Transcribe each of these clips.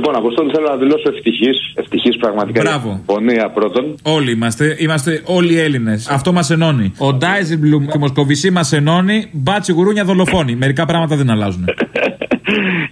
Λοιπόν, Αποστόλη, θέλω να δηλώσω ευτυχής. Ευτυχής πραγματικά. Μπράβο. Πονία πρώτον. Όλοι είμαστε. Είμαστε όλοι Έλληνες. Αυτό μας ενώνει. Ο Ντάιζελμπλουμ και η Μοσκοβισή μας ενώνει. Μπάτσι γουρούνια δολοφόνοι. Μερικά πράγματα δεν αλλάζουν.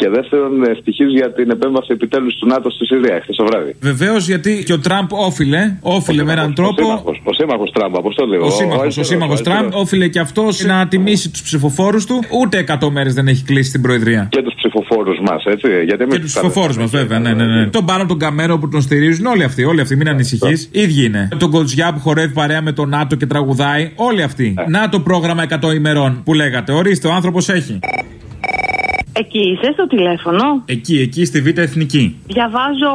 Και δεύτερον, ευτυχής για την επέμβαση επιτέλους του ΝΑΤΟ στη Συρία χθες το βράδυ. Βεβαίως γιατί και ο Τραμπ όφιλε. Όφιλε με έναν τρόπο. Ο σύμμαχο Τραμπ, Αποστόλη. Ο σύμμαχο ο σύμμαχος Τραμπ όφιλε και αυτός να τιμήσει τους ψηφοφόρους του. Ούτε 100 μέρες δεν έχει κλείσει την Προεδρία. Και τους ψηφοφόρους μας, έτσι. Γιατί και τους ψηφοφόρους μας, βέβαια. Ναι, ναι, ναι. Τον πάνω τον Καμέρο που τον στηρίζουν, όλοι αυτοί. Όλοι αυτοί, μην ανησυχείς. Ίδιοι είναι. Τον Κοτζιά που χορεύει παρέα με τον ΝΑΤΟ και τραγουδάει. Όλοι αυτοί. Να το πρόγραμμα 100 ημερών που λέγατε. Ορίστε, ο άνθρωπος έχει. Εκεί είσαι στο τηλέφωνο; Εκεί, εκεί στη Β' Εθνική. Διαβάζω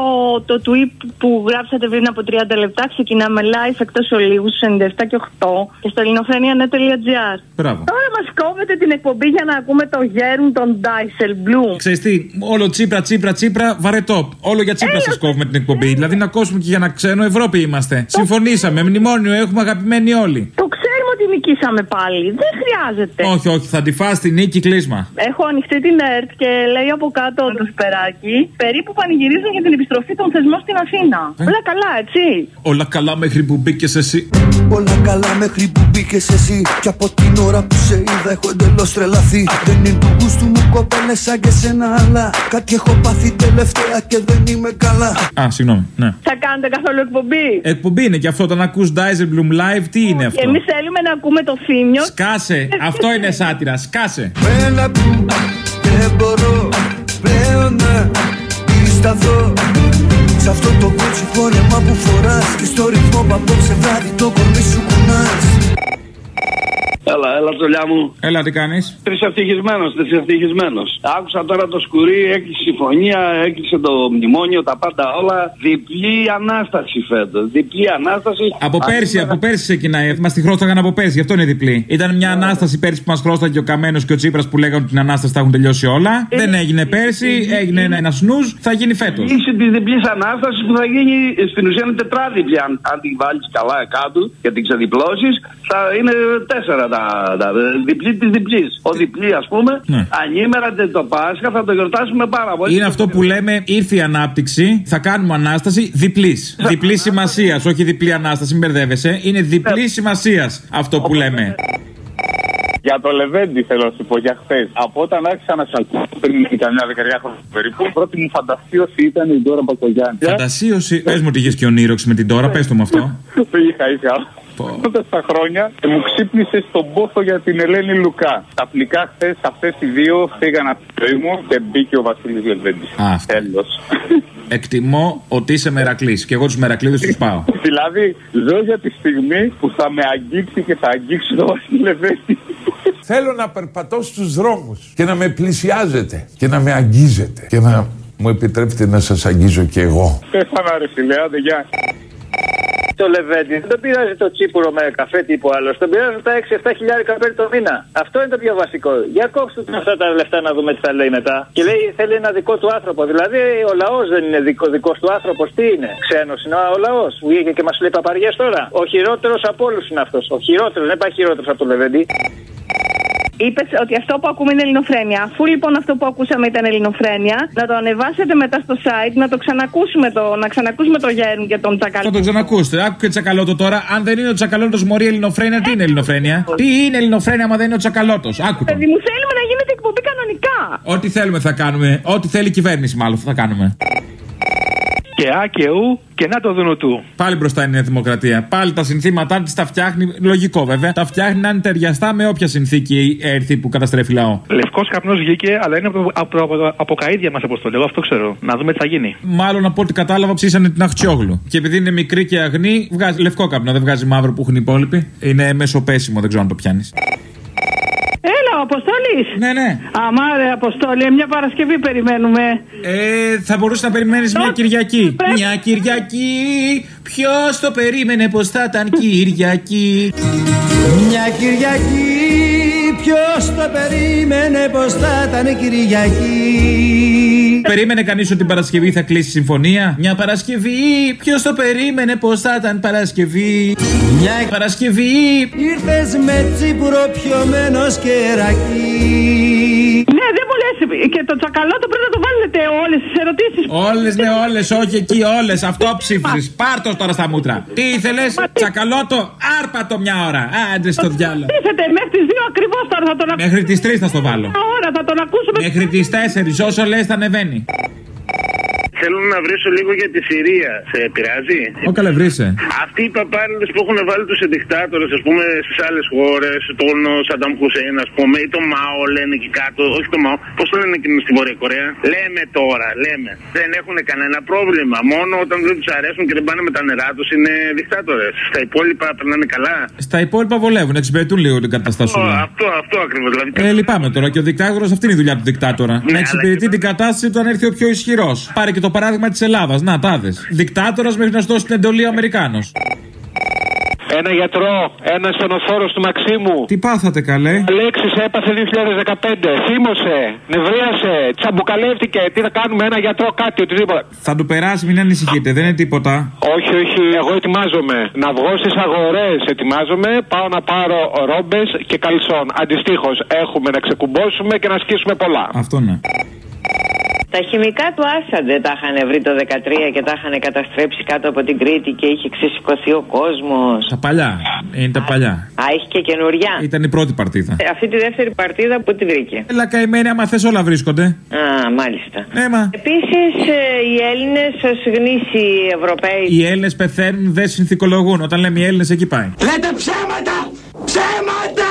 το tweet που γράψατε πριν από 30 λεπτά. Ξεκινάμε live εκτός ολίγου στους 97 και 8 και στο ελληνοφρένια.net.gr. Μπράβο. Τώρα μας κόβετε την εκπομπή για να ακούμε το γέρουν των Ντάισελ Blue. Ξέρεις τι, όλο τσίπρα, τσίπρα, τσίπρα, βαρετό. Όλο για τσίπρα σας κόβουμε την εκπομπή. Δηλαδή να κόψουμε και για να ξένο Ευρώπη είμαστε. Συμφωνήσαμε, μνημόνιο έχουμε αγαπημένοι όλοι. Το ξέρουμε ότι νικήσαμε πάλι. Δεν χρειάζεται. Όχι, όχι, θα τη φας τη νίκη κλείσμα. Έχω ανοιχτή την ΕΡΤ και λέει από κάτω το σπεράκι περίπου πανηγυρίζουν για την επιστροφή των θεσμών στην Αθήνα. Όλα καλά, έτσι. Όλα καλά μέχρι που μπήκες εσύ. Όλα καλά μέχρι που μπήκες εσύ. Και από την ώρα που σε είδα έχω εντελώς τρελαθεί. Δεν είναι του γούστου μου κοπέλε σαν και σένα, αλλά κάτι έχω πάθει τελευταία και δεν είμαι καλά. Α, συγγνώμη, ναι. Θα κάνετε καθόλου εκπομπή; Εκπομπή είναι και αυτό όταν ακούς Bloom live, τι είναι αυτό; Εμείς θέλουμε να ακούμε το θύμιο. Σκάσε, αυτό είναι σάτυρα, σκάσε. Μένα που δεν μπορώ πλέον να σταθώ Σε αυτό το κότσι φόρεμα που φοράς. Και στο ρυθμό που απόψε βράδυ το κορμί σου κουνάς Έλα, έλα, τσολιά μου. Έλα, τι κάνεις; Τρισευτυχισμένος, τρισευτυχισμένος. Άκουσα τώρα το σκουρί, έκλεισε συμφωνία, έκλεισε το μνημόνιο, τα πάντα όλα. Διπλή ανάσταση φέτος. Διπλή ανάσταση. Από πέρσι, από πέρσι ξεκινάει. Μα τη χρώσταγαν από πέρσι, γι' αυτό είναι διπλή. Ήταν μια ανάσταση πέρσι που μας χρώσταγε ο Καμένος και ο Τσίπρας που λέγανε ότι την ανάσταση θα έχουν τελειώσει όλα. Δεν έγινε πέρσι, έγινε ένα, ένα σνουζ, θα γίνει φέτος. Η λύση της διπλής ανάστασης που θα γίνει στην ουσία είναι τετράδιπλη. Αν, αν την βάλεις καλά κάτω και την ξεδιπλώσεις, θα είναι τέσσερα τα, τα διπλή της διπλής. Ο διπλή, ας πούμε, Ναι. ανήμερα το Πάσχα θα το γιορτάσουμε πάρα πολύ. Είναι αυτό που λέμε ήρθε η ανάπτυξη, θα κάνουμε ανάσταση διπλής. Διπλή σημασίας, όχι διπλή ανάσταση, μην μπερδεύεσαι. Είναι διπλή σημασίας αυτό που λέμε. Για το Λεβέντι θέλω να σου πω για χθες. Από όταν άρχισα να σα ακούω πριν καμιά δεκαετία χρόνια περίπου, η πρώτη μου φαντασίωση ήταν η Ντόρα Μπακογιάννη. Φαντασίωση. Πες μου ότι είχες και ονείροξη με την τώρα, πες το με αυτό. Το είχα, είχα. Τότε στα χρόνια και μου ξύπνησε στον πόθο για την Ελένη Λουκά. Ταπλικά χθες αυτές οι δύο φύγαν από τη ζωή μου και μπήκε ο Βασίλης Λεβέντη. Α. Τέλος. Εκτιμώ ότι είσαι μερακλής και εγώ τους μερακλείδε τους πάω. δηλαδή, ζω για τη στιγμή που θα με αγγίξει και θα αγγίξει τον Βασίλη Λεβέντη. Θέλω να περπατώ στους δρόμους και να με πλησιάζετε και να με αγγίζετε και να μου επιτρέπετε να σας αγγίζω και εγώ. Πέθανα ρε φίλε, άντε γεια. Το Λεβέντι δεν τον πειράζει το τσίπουρο με καφέ τύπου άλλος. Τον πειράζουν τα 6-7 χιλιάρικα παίρνει το μήνα. Αυτό είναι το πιο βασικό. Για κόψτε του αυτά τα λεφτά να δούμε τι θα λέει μετά. Και λέει θέλει ένα δικό του άνθρωπο. Δηλαδή ο λαός δεν είναι δικό δικός του άνθρωπος. Τι είναι. Ξένος είναι ο λαός. Βγήκε και μας λέει παπαριές τώρα. Ο χειρότερος από όλους είναι αυτός. Ο χειρότερος. Δεν υπάρχει χειρότερος από το Λεβέντι. Είπες ότι αυτό που ακούμε είναι ελληνοφρένεια. Αφού λοιπόν αυτό που ακούσαμε ήταν ελληνοφρένεια, να το ανεβάσετε μετά στο site, να το ξανακούσουμε το, να ξανακούσουμε το Γέρν και τον Θα Τσακαλώτο. το ξανακούσετε. Άκου και τσακαλώτο τώρα. Αν δεν είναι ο τσακαλώτος μωρή ελληνοφρένεια, τι είναι ελληνοφρένεια; Τι είναι ελληνοφρένεια, άμα δεν είναι ο τσακαλώτος; Άκου το. Παιδί μου, θέλουμε να γίνεται εκπομπή κανονικά. Ό,τι θέλουμε θα κάνουμε. Ό,τι θέλει η κυβέρνηση, μάλλον θα κάνουμε. Και Α και Ου και να το δούνο του. Πάλι μπροστά είναι η Νέα Δημοκρατία. Πάλι τα συνθήματά της τα φτιάχνει. Λογικό βέβαια. Τα φτιάχνει να είναι ταιριαστά με όποια συνθήκη έρθει που καταστρέφει λαό. Λευκός καπνός βγήκε, αλλά είναι από, από, από, από καίδια μας αποστολή. Εγώ αυτό ξέρω. Να δούμε τι θα γίνει. Μάλλον από ό,τι κατάλαβα ψήσανε την Αχτσιόγλου. Και επειδή είναι μικρή και αγνή, βγάζει λευκό καπνό, δεν βγάζει μαύρο που έχουν οι υπόλοιποι. Είναι μεσοπέσιμο, δεν ξέρω αν το πιάνεις. Έλα, ο Αποστόλης; Ναι, ναι. Αμάρε, Αποστόλη, μια Παρασκευή περιμένουμε. Ε, θα μπορούσες να περιμένεις μια Κυριακή. Μια Κυριακή. Ποιος το περίμενε πως θα ήταν Κυριακή; Μια Κυριακή Ποιος το περίμενε πως θα ήταν Κυριακή; Περίμενε κανείς ότι την Παρασκευή θα κλείσει συμφωνία; Μια Παρασκευή; Ποιος το περίμενε πως θα ήταν Παρασκευή; Μια Παρασκευή; Ήρθες με τσίπουρο πιωμένος κερακί Ναι, δεν μου λες. Και το τσακαλώτο πρέπει να το βάλετε όλες τις ερωτήσεις. Όλες, ναι, όλες, όχι εκεί, όλες. Αυτό ψήφισες. Πάρτος τώρα στα μούτρα. Τι ήθελες, τσακαλώτο, άρπατο μια ώρα. Άντε στο διάλογο. Τίθεται μέχρι τις 2 ακριβώς τώρα θα τον ακούσουμε. Μέχρι τις 3 θα στο βάλω. Ώρα θα τον ακούσουμε. Μέχρι τις 4, όσο λες θα ανεβαίνει. Θέλω να βρίσω λίγο για τη Συρία. Σε πειράζει; Ω καλέ βρήσε. Αυτοί οι παπάριλε που έχουν βάλει τους δικτάτορε, ας πούμε, στις άλλες χώρες, τον Σαντάμ Χουσέιν, ας πούμε, ή τον Μάο λένε εκεί κάτω. Όχι τον Μάο, πώς το λένε εκείνο στη Βόρεια Κορέα; Λέμε τώρα, λέμε. Δεν έχουν κανένα πρόβλημα. Μόνο όταν δεν τους αρέσουν και δεν πάνε με τα νερά τους είναι δικτάτορες. Στα υπόλοιπα περνάνε καλά. Στα υπόλοιπα βολεύουν, εξυπηρετούν λίγο την καταστασούλα. Αυτό, αυτό ακριβώς. Δηλαδή, Ε, λυπάμαι τώρα και ο δικτάτορα αυτή είναι η δουλειά του δικτάτορα. να εξυπηρετεί την κατάσταση όταν έρθει ο πιο ισχυρός. Πάρε και το παράδειγμα της Ελλάδας. Να, τάδε. Δικτάτορας μέχρι να σου δώσει την εντολή ο Αμερικάνος. Ένα γιατρό, ένα στενοφόρος του Μαξίμου. Τι πάθατε καλέ; Αλέξης έπαθε 2015. Θύμωσε, νευρίασε, τσαμπουκαλεύτηκε. Τι θα κάνουμε, ένα γιατρό, κάτι, οτιδήποτε. Θα του περάσει, μην ανησυχείτε, δεν είναι τίποτα. Όχι, όχι, εγώ ετοιμάζομαι. Να βγω στις αγορές, ετοιμάζομαι. Πάω να πάρω ρόμπες και καλσόν. Αντιστοίχως, έχουμε να ξεκουμπώσουμε και να σκίσουμε πολλά. Αυτό ναι. Τα χημικά του Άσαντ δεν τα είχαν βρει το 13 και τα είχαν καταστρέψει κάτω από την Κρήτη και είχε ξεσηκωθεί ο κόσμος. Τα παλιά. Είναι τα παλιά. Α, έχει και καινούρια. Ήταν η πρώτη παρτίδα. Ε, Αυτή τη δεύτερη παρτίδα που τη βρήκε. Έλα καημένη, άμα θες όλα βρίσκονται. Α, μάλιστα. Ναι, μα. Επίσης, οι Έλληνες ως γνήσιοι Ευρωπαίοι. Οι Έλληνες πεθαίνουν, δεν συνθηκολογούν. Όταν λέμε οι Έλληνες, εκεί πάει. Λέτε ψέματα! Ψέματα!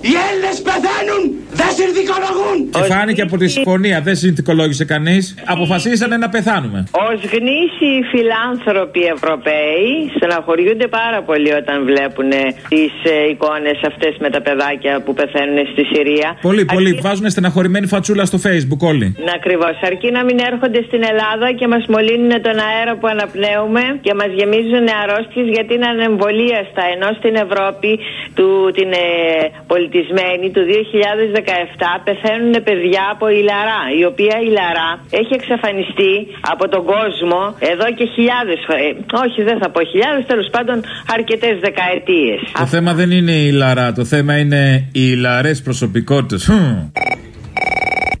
Οι Έλληνες πεθαίνουν! Δεν συνθηκολογούν! Και φάνηκε από τη συμφωνία, δεν συνθηκολόγησε κανείς. Αποφασίσανε να πεθάνουμε. Ω γνήσιοι φιλάνθρωποι Ευρωπαίοι στεναχωριούνται πάρα πολύ όταν βλέπουν τις εικόνες αυτές με τα παιδάκια που πεθαίνουν στη Συρία. Πολύ, πολύ. Βάζουν στεναχωρημένη φατσούλα στο facebook όλοι. Να ακριβώς. Αρκεί να μην έρχονται στην Ελλάδα και μας μολύνουν τον αέρα που αναπνέουμε και μας γεμίζουν αρρώστιες γιατί είναι ανεμβολίαστα. Ενώ στην Ευρώπη του, την ε, πολιτισμένη του 2017 πεθαίνουν παιδιά από ηλαρά, η οποία ηλαρά έχει εξαφανιστεί από τον κόσμο εδώ και χιλιάδες. όχι, δεν θα πω χιλιάδες, τέλος πάντων αρκετές δεκαετίες. Το θέμα δεν είναι η Λαρά, το θέμα είναι οι ηλαρές προσωπικότητες.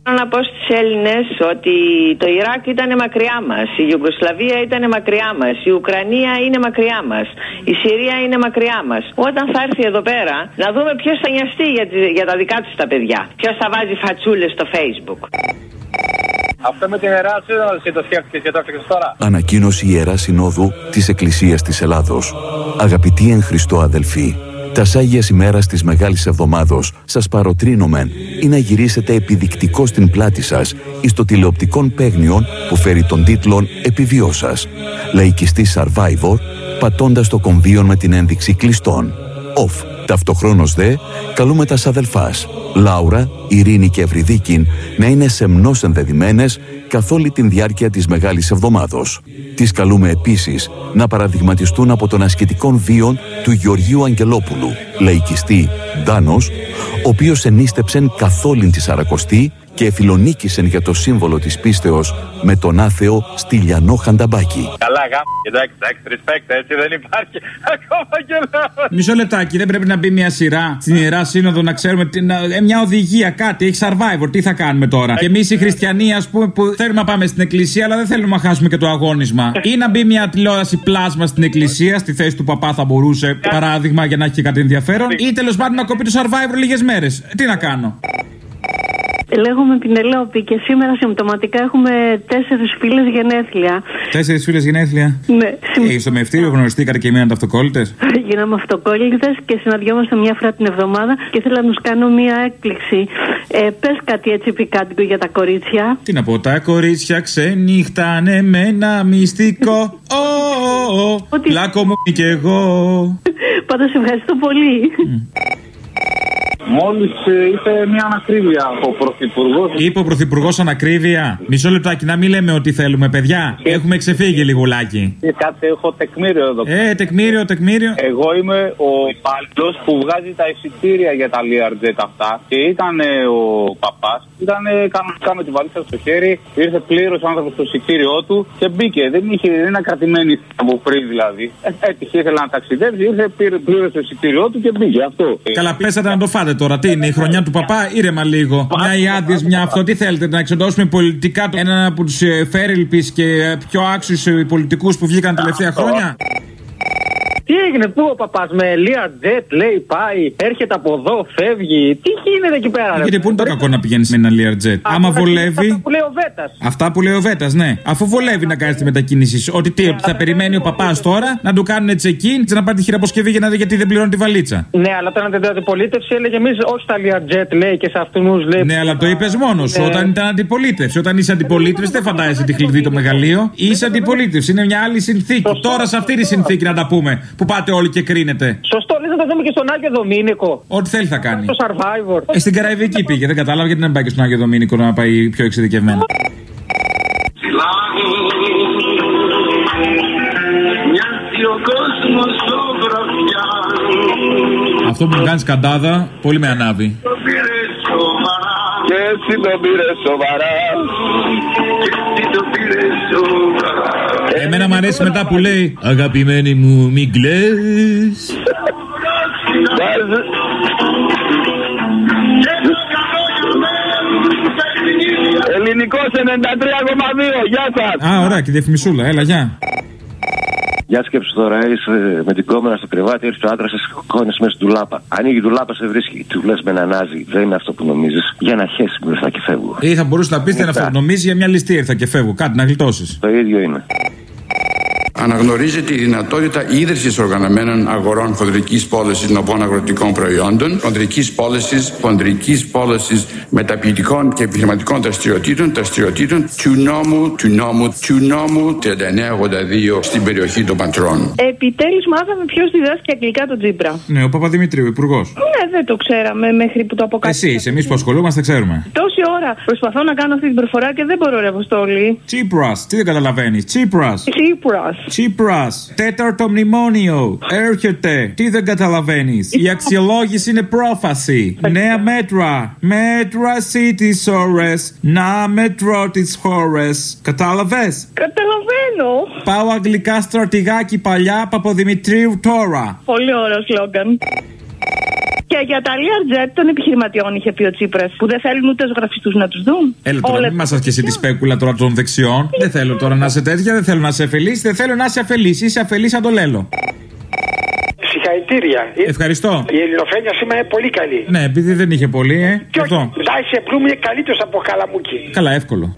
Θέλω να πω στους Έλληνες ότι το Ιράκ ήταν μακριά μας, η Ιουγκοσλαβία ήταν μακριά μας, η Ουκρανία είναι μακριά μας, η Συρία είναι μακριά μας. Όταν θα έρθει εδώ πέρα, να δούμε ποιος θα νοιαστεί για, τις- για τα δικά τους τα παιδιά. Ποιος θα βάζει φατσούλες στο Facebook. Αυτό με την Ιερά Σύνοδο και το σκέφτηκες και το έφτιαξες τώρα. Ανακοίνωση Ιερά Συνόδου της Εκκλησίας της Ελλάδος. Αγαπητοί εν Χριστώ αδελφοί, τα Άγια ημέρας της Μεγάλης Εβδομάδος σας παροτρύνομεν ή να γυρίσετε επιδεικτικό στην πλάτη σας εις το τηλεοπτικόν παίγνιον που φέρει τον τίτλον «Επιβιώσας». Λαϊκιστής Survivor, πατώντας το κομβίον με την ένδειξη κλειστών. Off. Ταυτοχρόνως δε, καλούμε τα αδελφάς Λάουρα, Ειρήνη και Ευρυδίκην να είναι σεμνώς ενδεδειμένες καθ' όλη την διάρκεια της Μεγάλης Εβδομάδος. Τις καλούμε επίσης να παραδειγματιστούν από τον ασκητικών βίων του Γεωργίου Αγγελόπουλου, λαϊκιστή Ντάνος, ο οποίος ενίστεψεν καθ' όλην τη Σαρακοστή και εφιλονίκησεν για το σύμβολο της πίστεως με τον άθεο Στυλιανό Χανταμπάκη. Καλά, γάμ. Εντάξει, εντάξει, respect, έτσι δεν υπάρχει. Ακόμα και να. Μισό λεπτάκι, δεν πρέπει να μπει μια σειρά στην ιερά σύνοδο να ξέρουμε τι- να- ε, μια οδηγία, κάτι. Έχει survivor, τι θα κάνουμε τώρα; Και εμείς οι χριστιανοί, ας πούμε, που θέλουμε να πάμε στην εκκλησία, αλλά δεν θέλουμε να χάσουμε και το αγώνισμα. Ή να μπει μια τηλεόραση πλάσμα στην εκκλησία, στη θέση του παπά θα μπορούσε, παράδειγμα, για να έχει και κάτι ενδιαφέρον. Ή τέλος πάντων να κοπεί το survivor λίγες μέρες. Τι να κάνω; Λέγομαι Πινελόπη και σήμερα συμπτωματικά έχουμε τέσσερις φίλες γενέθλια. Τέσσερις φίλες γενέθλια; Ναι, Ε, στο μευτήριο γνωριστήκατε και μείνατε αυτοκόλλητες; γίναμε αυτοκόλλητες και συναντιόμαστε μια φορά την εβδομάδα και ήθελα να τους κάνω μια έκπληξη. Ε, Πες κάτι έτσι πικάντικο για τα κορίτσια. Τι να πω, τα κορίτσια ξενύχτανε με ένα μυστικό. Ω, ω, ω, Λάκκο μου κι εγώ. Πάντως ευχαριστώ πολύ. Μόλις είπε μια ανακρίβεια ο Πρωθυπουργός. Είπε ο Πρωθυπουργός Ανακρίβεια. Μισό λεπτάκι, να μην λέμε ότι θέλουμε, παιδιά. Έχουμε ξεφύγει λιγουλάκι. Κάτσε, έχω τεκμήριο εδώ. Ε, τεκμήριο, τεκμήριο. Εγώ είμαι ο υπάλληλος που βγάζει τα εισιτήρια για τα Learjet αυτά και ήταν ε, ο παπάς Ήταν κανονικά με τη βαλίτσα στο χέρι, ήρθε πλήρως άνθρωπος στο εισιτήριό του και μπήκε. Δεν είχε, δεν είναι κρατημένη από πριν δηλαδή. Ε, έτυχε, ήθελε να ταξιδέψει, ήρθε, πήρε πλήρω το εισιτήριό του και μπήκε. Αυτό. Καλά, πέσατε να το φάτε τώρα. Τι είναι, η χρονιά του παπά, ήρεμα λίγο. Μια οι άδειες, μια αυτό. Τι θέλετε, να εξοντώσουμε πολιτικά το- έναν από τους φέριλπι και ε, πιο άξιους πολιτικούς που βγήκαν τα τελευταία χρόνια; Τι έγινε, πού ο παπάς με Ελία Τζετ λέει πάει, έρχεται από εδώ, φεύγει. Τι γίνεται εκεί πέρα, ρε. Γιατί πού είναι το κακό να πηγαίνεις με ένα Learjet. Άμα Αυτά βολεύει. που λέει ο Βέτας. Αυτά που λέει ο Βέτας, ναι. Αφού βολεύει να κάνεις τη μετακίνησης. σου. Ότι τι, ότι θα περιμένει ο παπάς τώρα να του κάνουν check-in και να πάρει τη χειραποσκευή για να δει γιατί δεν πληρώνει τη βαλίτσα. Ναι, αλλά όταν ήταν αντιπολίτευση έλεγε εμείς όχι στα Learjet λέει και σε αυτούς λέει. Ναι, αλλά το είπες μόνος σου. Ναι. Όταν ήταν αντιπολίτευση. Όταν είσαι αντιπολίτευση, δεν φαντάζεσαι τι χλειδί το μεγαλείο. Είσαι αντιπολίτευση. Είναι μια άλλη συνθήκη. Τώρα σε αυτή τη συνθήκη να τα πούμε. Που πάτε όλοι και κρίνετε. Σωστό, λε να το δούμε και στον Άγιο Δομήνικο. Ό,τι θέλει θα κάνει. Στο Survivor. Ε, στην Καραϊβική πήγε. Δεν κατάλαβα γιατί δεν πάει και στον Άγιο Δομήνικο να πάει πιο εξειδικευμένα. Μοιάζει ο κόσμος στο γραφιά Αυτό που μου κάνει καντάδα, πολύ με ανάβει. Το πήρε σοβαρά Και εσύ το πήρε σοβαρά Εμένα μου αρέσει μετά που λέει Αγαπημένη μου, μη κλαις Ελληνικός 93,2. Γεια σας. Α, ωραία, και διαφημισούλα, έλα, γεια. Για σκέψου τώρα, είσαι με την κόμενα στο κρεβάτι, έρχεται ο άντρας, σε σηκώνεις μέσα στην τουλάπα. Ανοίγει η τουλάπα, σε βρίσκει. Του λες με ένα νάζι. Δεν είναι αυτό που νομίζεις. Για να χέσει μπροστά και φεύγω. Ή θα μπορούσε να πεις δεν είναι αυτό που νομίζεις για μια ληστεία ήρθα και φεύγω. Κάτι να γλιτώσεις. Το ίδιο είναι. Αναγνωρίζεται η δυνατότητα ίδρυσης οργανωμένων αγορών χοντρική πώλησης νοπών αγροτικών προϊόντων, χοντρική πώλησης, χοντρική πώλησης μεταποιητικών και επιχειρηματικών δραστηριοτήτων, δραστηριοτήτων του νόμου, του νόμου, του νόμου 3982 στην περιοχή των Παντρών. Επιτέλους μάθαμε ποιος διδάσκει αγγλικά τον Τζίπρα. Ναι, ο Παπαδημητρίου, υπουργός. Ναι, δεν το ξέραμε μέχρι που το αποκάλυψε. Εσείς, εμείς που ασχολούμαστε, ξέρουμε. Τόση ώρα προσπαθώ να κάνω αυτή την προφορά και δεν μπορώ, ρε Αποστόλη. Τσίπρας, τι δεν καταλαβαίνεις. Τσίπρας. Τσίπρας. Τσίπρας. Τέταρτο μνημόνιο. Έρχεται. Τι δεν καταλαβαίνεις. Η αξιολόγηση είναι πρόφαση. Νέα μέτρα. Μέτρα τι ώρες. Να μετρώ τις χώρες. Κατάλαβες; Καταλαβαίνω. Πάω αγγλικά στρατηγάκι παλιά Παπαδημητρίου τώρα. Πολύ ωραίος σλόγγαν. Και για τα Learjet των επιχειρηματιών είχε πει ο Τσίπρας που δεν θέλουν ούτε ζωγραφιστού να τους δουν. Έλα τώρα, μην μα και εσύ τη σπέκουλα τώρα των δεξιών. Δεν θέλω τώρα να είσαι τέτοια, δεν θέλω να είσαι αφελής, δεν θέλω να είσαι αφελής. Είσαι αφελής σαν το λέλο. Συγχαρητήρια. Ευχαριστώ. Η ελληνοφρένεια σήμερα είναι πολύ καλή. Ναι, επειδή δεν είχε πολύ, ε. Και Αυτό. Ντάισε Μπλουμ είναι καλύτερος από Καλαμούκι. Καλά, εύκολο.